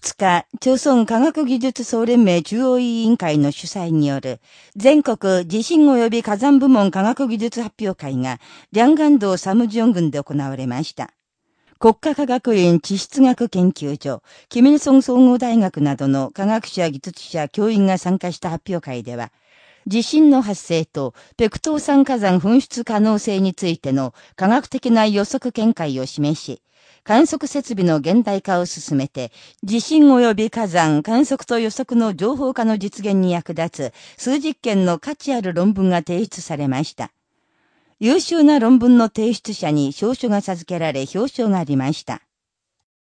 2日、朝鮮科学技術総連盟中央委員会の主催による全国地震及び火山部門科学技術発表会が、リャンガン道サムジョン郡で行われました。国家科学院地質学研究所、キミルソン総合大学などの科学者、技術者、教員が参加した発表会では、地震の発生とペクトー酸火山噴出可能性についての科学的な予測見解を示し、観測設備の現代化を進めて、地震及び火山、観測と予測の情報化の実現に役立つ数実験の価値ある論文が提出されました。優秀な論文の提出者に証書が授けられ表彰がありました。